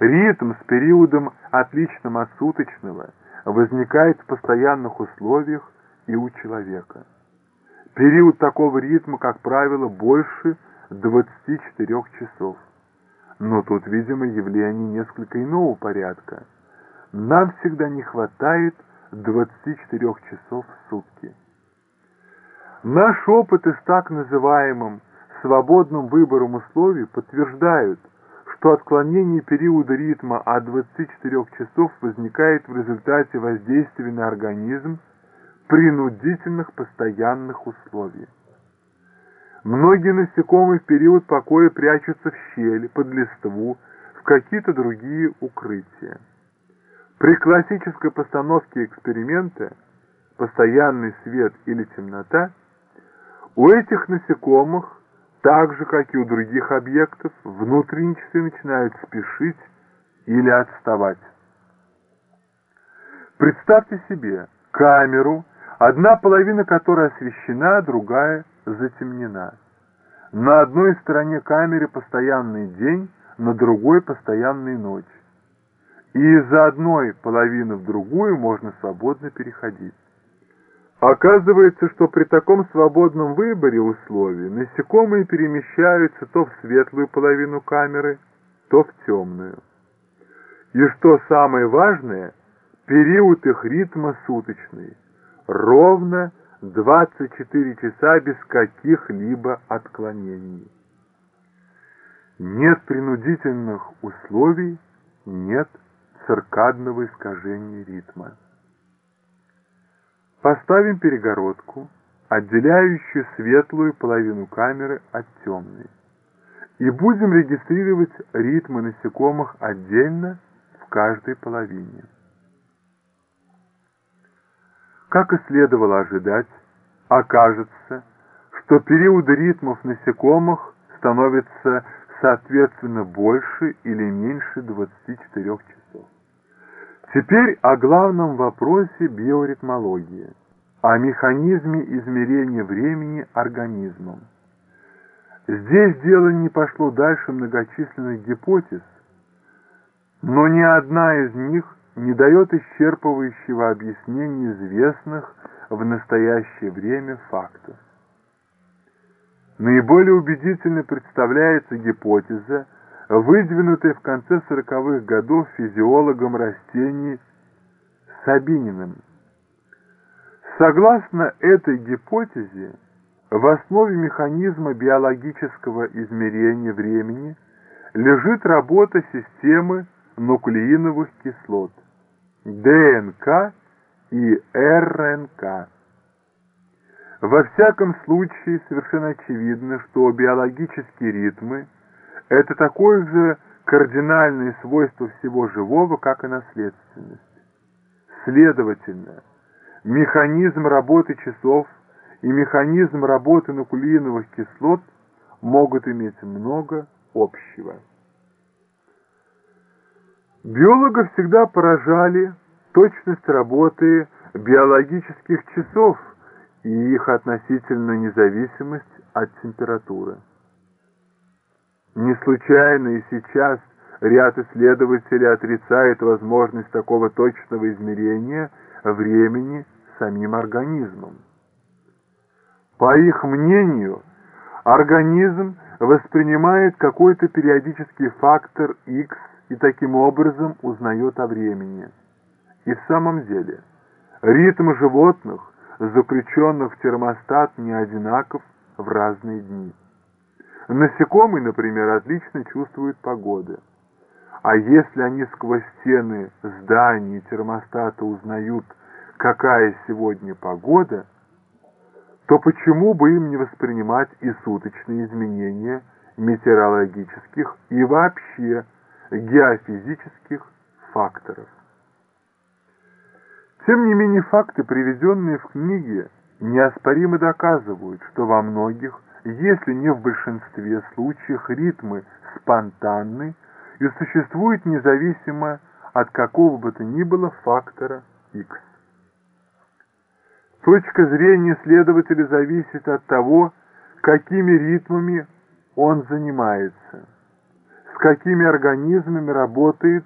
Ритм с периодом, отличным от суточного, возникает в постоянных условиях и у человека. Период такого ритма, как правило, больше 24 часов. Но тут, видимо, явление несколько иного порядка. Нам всегда не хватает 24 часов в сутки. Наш опыт с так называемым свободным выбором условий подтверждают, что отклонение периода ритма от 24 часов возникает в результате воздействия на организм принудительных постоянных условий. Многие насекомые в период покоя прячутся в щели, под листву, в какие-то другие укрытия. При классической постановке эксперимента постоянный свет или темнота у этих насекомых, так же как и у других объектов, внутренние часы начинают спешить или отставать. Представьте себе камеру, одна половина которой освещена, другая затемнена. На одной стороне камеры постоянный день, на другой постоянная ночь. И из одной половины в другую можно свободно переходить. Оказывается, что при таком свободном выборе условий насекомые перемещаются то в светлую половину камеры, то в темную. И что самое важное, период их ритма суточный, ровно 24 часа без каких-либо отклонений. Нет принудительных условий, нет циркадного искажения ритма. Поставим перегородку, отделяющую светлую половину камеры от темной, и будем регистрировать ритмы насекомых отдельно в каждой половине. Как и следовало ожидать, окажется, что периоды ритмов насекомых становятся соответственно больше или меньше 24 часов. Теперь о главном вопросе биоритмологии, о механизме измерения времени организмом. Здесь дело не пошло дальше многочисленных гипотез, но ни одна из них не дает исчерпывающего объяснения известных в настоящее время фактов. Наиболее убедительно представляется гипотеза, выдвинутая в конце 40-х годов физиологом растений Сабининым. Согласно этой гипотезе, в основе механизма биологического измерения времени лежит работа системы нуклеиновых кислот – ДНК и РНК. Во всяком случае, совершенно очевидно, что биологические ритмы – это такое же кардинальное свойство всего живого, как и наследственность. Следовательно, механизм работы часов и механизм работы нуклеиновых кислот могут иметь много общего. Биологов всегда поражали точность работы биологических часов и их относительная независимость от температуры. Не случайно и сейчас ряд исследователей отрицает возможность такого точного измерения времени самим организмом. По их мнению, организм воспринимает какой-то периодический фактор X и таким образом узнает о времени. И в самом деле, ритм животных, заключенных в термостат, не одинаков в разные дни. Насекомые, например, отлично чувствуют погоды. А если они сквозь стены зданий термостата узнают, какая сегодня погода, то почему бы им не воспринимать и суточные изменения метеорологических и вообще геофизических факторов. Тем не менее, факты, приведенные в книге, неоспоримо доказывают, что во многих, если не в большинстве случаев, ритмы спонтанны и существуют независимо от какого бы то ни было фактора X. Точка зрения следователя зависит от того, какими ритмами он занимается – с какими организмами работает